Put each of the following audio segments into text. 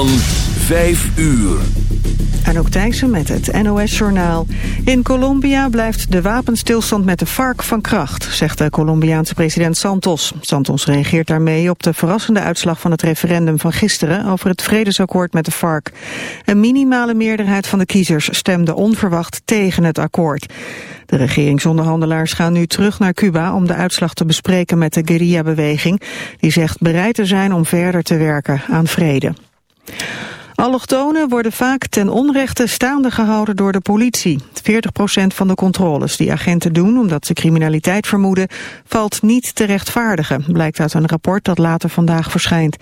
van 5 uur. ook Thijssen met het NOS-journaal. In Colombia blijft de wapenstilstand met de FARC van kracht, zegt de Colombiaanse president Santos. Santos reageert daarmee op de verrassende uitslag van het referendum van gisteren over het vredesakkoord met de FARC. Een minimale meerderheid van de kiezers stemde onverwacht tegen het akkoord. De regeringsonderhandelaars gaan nu terug naar Cuba om de uitslag te bespreken met de guerrilla-beweging, die zegt bereid te zijn om verder te werken aan vrede. Allochtonen worden vaak ten onrechte staande gehouden door de politie. 40% van de controles die agenten doen omdat ze criminaliteit vermoeden... valt niet te rechtvaardigen, blijkt uit een rapport dat later vandaag verschijnt.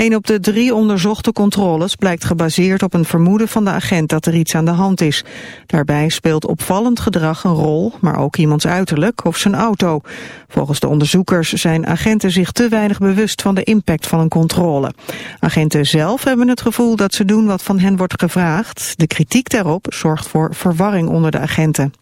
Een op de drie onderzochte controles blijkt gebaseerd op een vermoeden van de agent dat er iets aan de hand is. Daarbij speelt opvallend gedrag een rol, maar ook iemands uiterlijk of zijn auto. Volgens de onderzoekers zijn agenten zich te weinig bewust van de impact van een controle. Agenten zelf hebben het gevoel dat ze doen wat van hen wordt gevraagd. De kritiek daarop zorgt voor verwarring onder de agenten.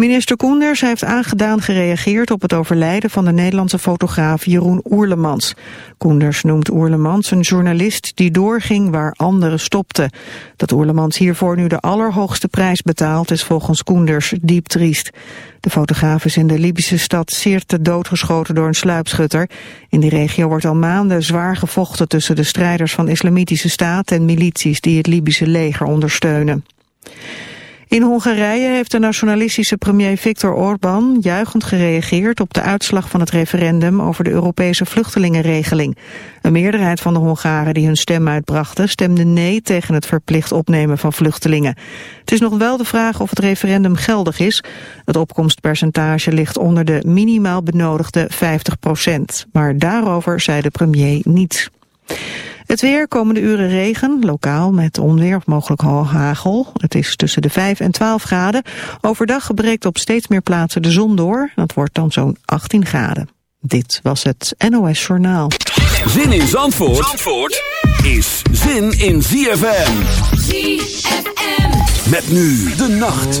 Minister Koenders heeft aangedaan gereageerd op het overlijden van de Nederlandse fotograaf Jeroen Oerlemans. Koenders noemt Oerlemans een journalist die doorging waar anderen stopten. Dat Oerlemans hiervoor nu de allerhoogste prijs betaalt is volgens Koenders diep triest. De fotograaf is in de Libische stad Sirte doodgeschoten door een sluipschutter. In die regio wordt al maanden zwaar gevochten tussen de strijders van Islamitische Staat en milities die het Libische leger ondersteunen. In Hongarije heeft de nationalistische premier Viktor Orbán juichend gereageerd op de uitslag van het referendum over de Europese vluchtelingenregeling. Een meerderheid van de Hongaren die hun stem uitbrachten stemde nee tegen het verplicht opnemen van vluchtelingen. Het is nog wel de vraag of het referendum geldig is. Het opkomstpercentage ligt onder de minimaal benodigde 50 procent. Maar daarover zei de premier niets. Het weer, komende uren regen, lokaal met onweer of mogelijk hagel. Het is tussen de 5 en 12 graden. Overdag breekt op steeds meer plaatsen de zon door. Dat wordt dan zo'n 18 graden. Dit was het NOS Journaal. Zin in Zandvoort, Zandvoort is zin in ZFM. ZFM. Met nu de nacht.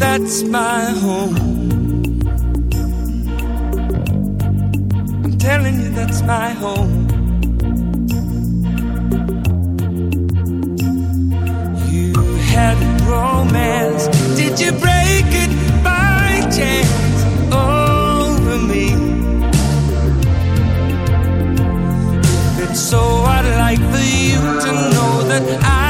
that's my home. I'm telling you, that's my home. You had romance, did you break it by chance over me? If it's so, I'd like for you to know that I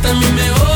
también me voy.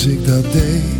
als dat deed?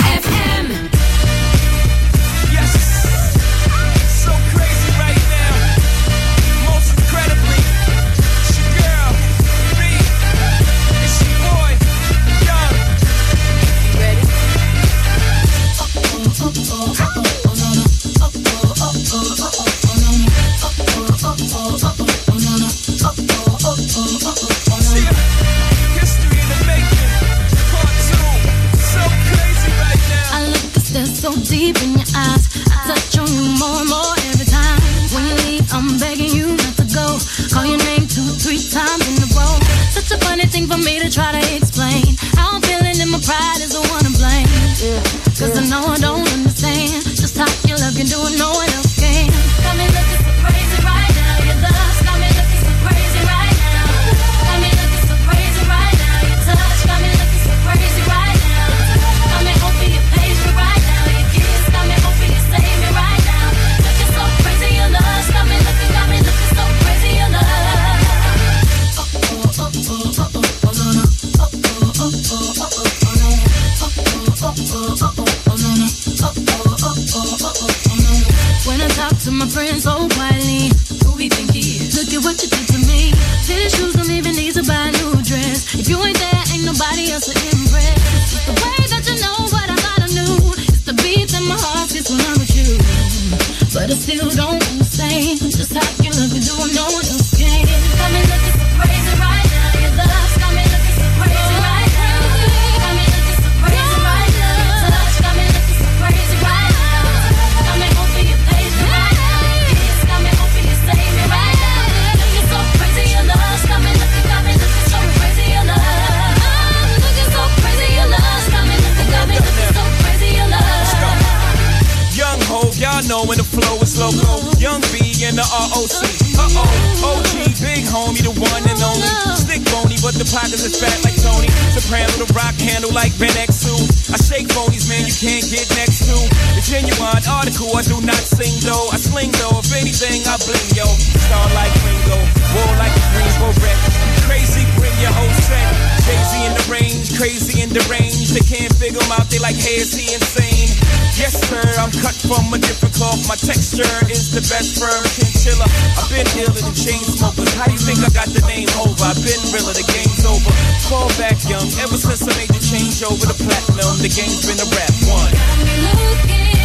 I've been dealing with the chain smokers. How do you think I got the name over? I've been realer, the game's over. Fall back young, ever since I made the change over the platinum, the game's been a rap one. Got me looking.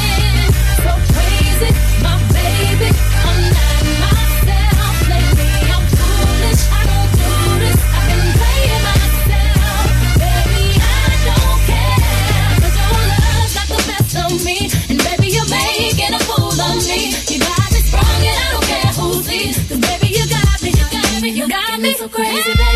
got me so crazy, baby.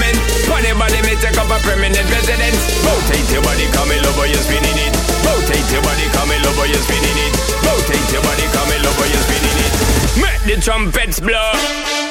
Funny body may take up a permanent residence. Rotate your body, come in over, you're spinning it. Rotate your body, come in over, you're spinning it. Rotate your body, come in over, you're spinning it. Make the trumpets blow.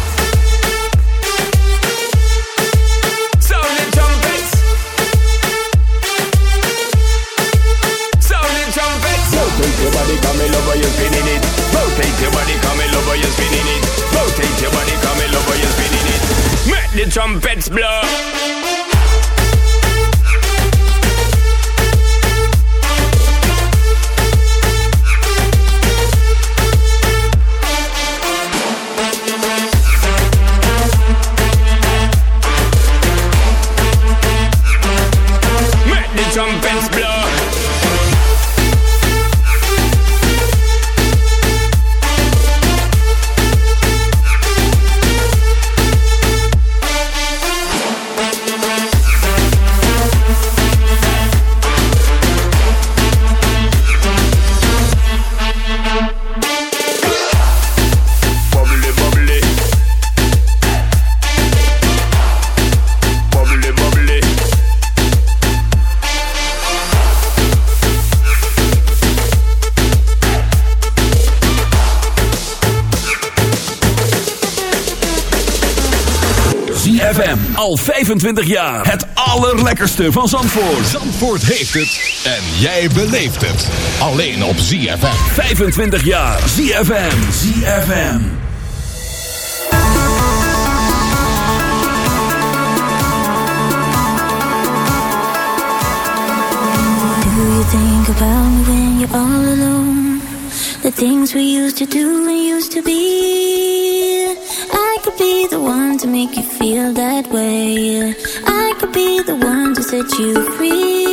The trumpets blow. 25 jaar. Het allerlekkerste van Zandvoort. Zandvoort heeft het. En jij beleeft het. Alleen op ZFM. 25 jaar. ZFM. ZFM. Do you think about me when you're all alone? The things we used to do and used to be. I could be the one to make you feel that way. I could be the one to set you free.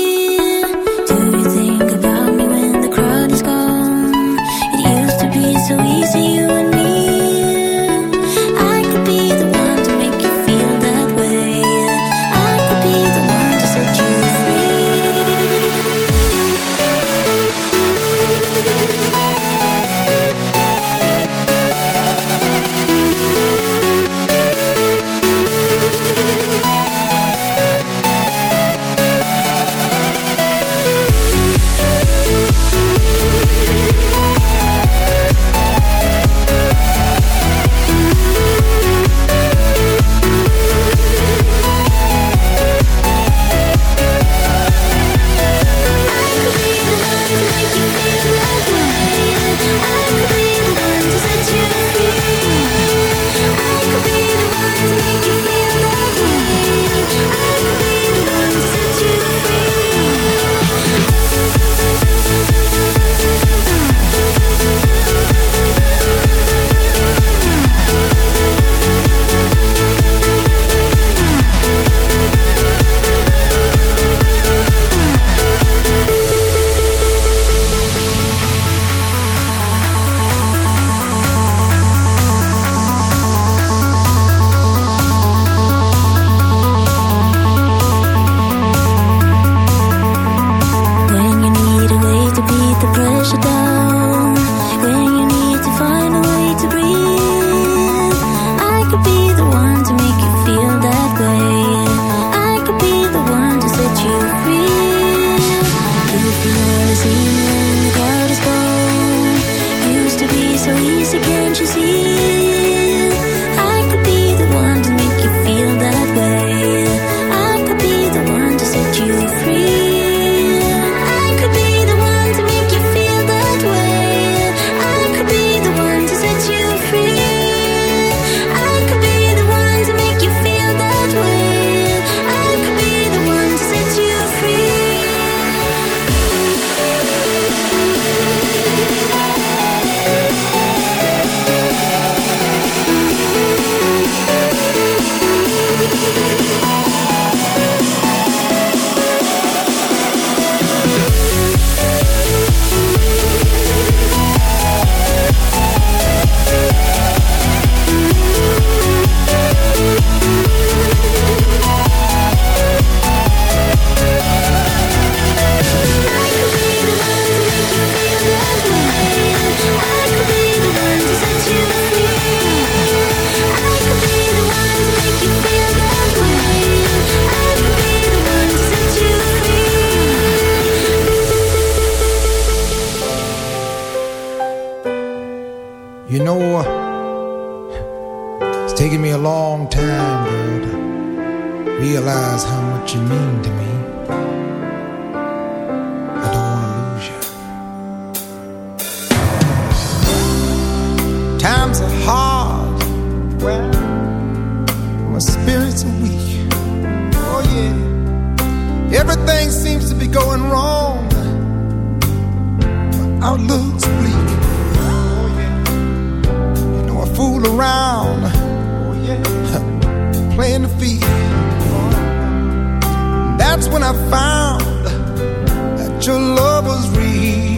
your love was real.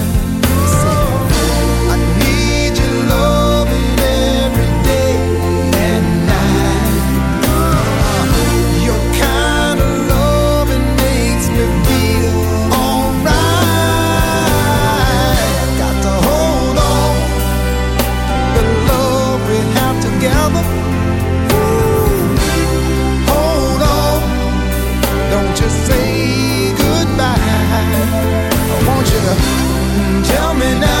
coming out.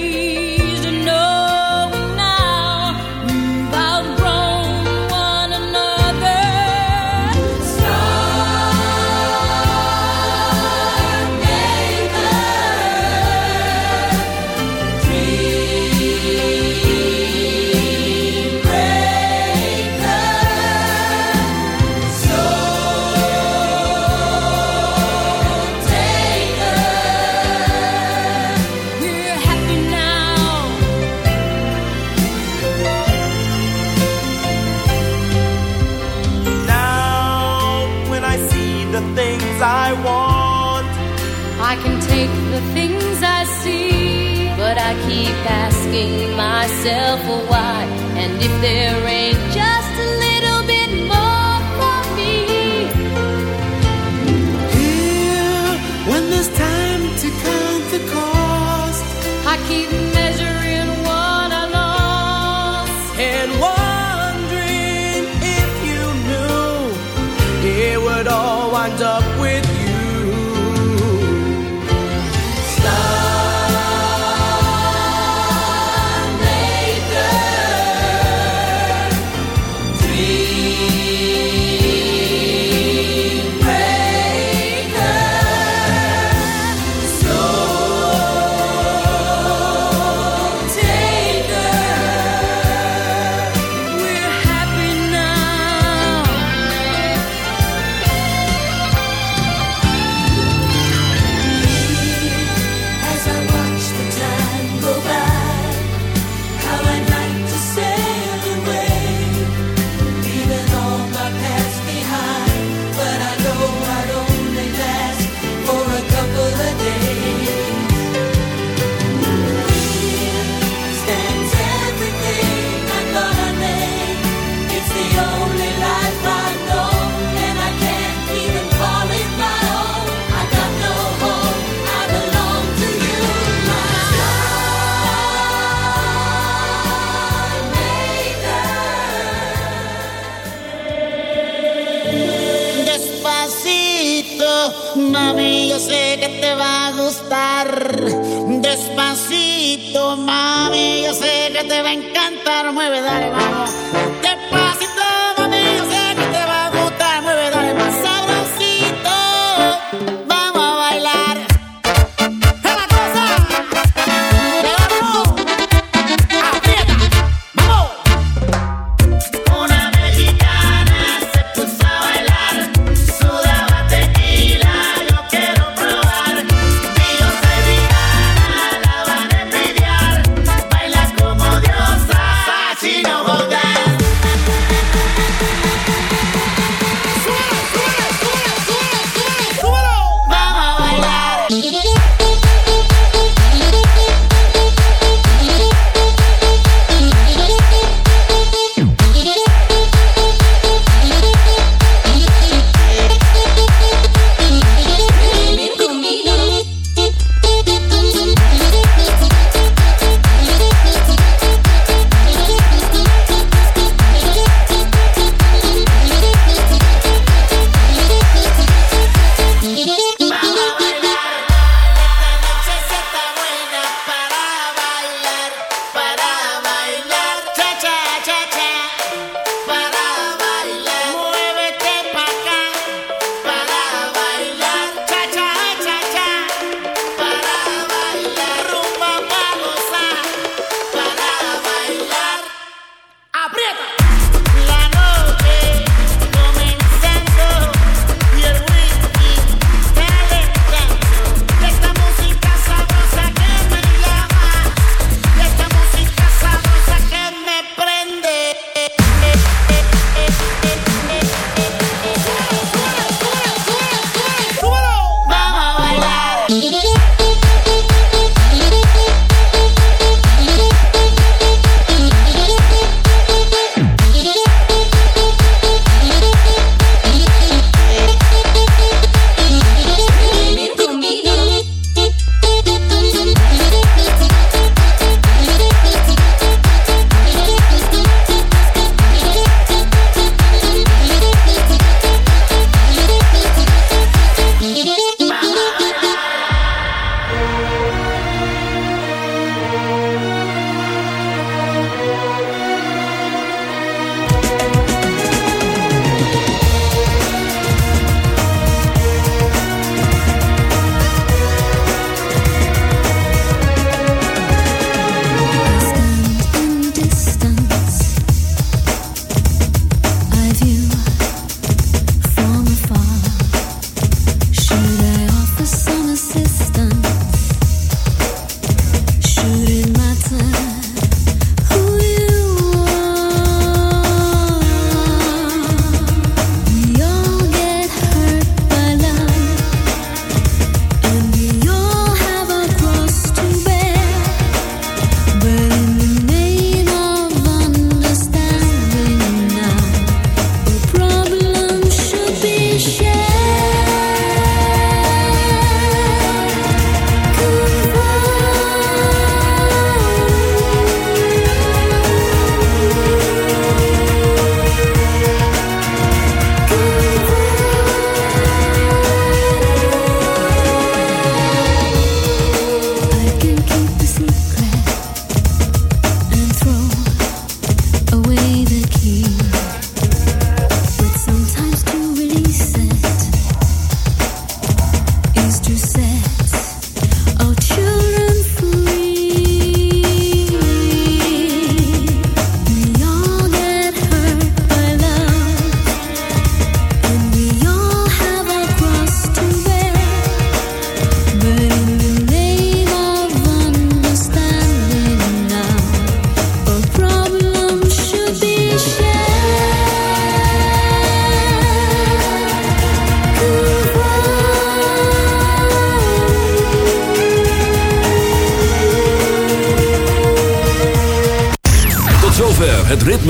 yourself a why. And if there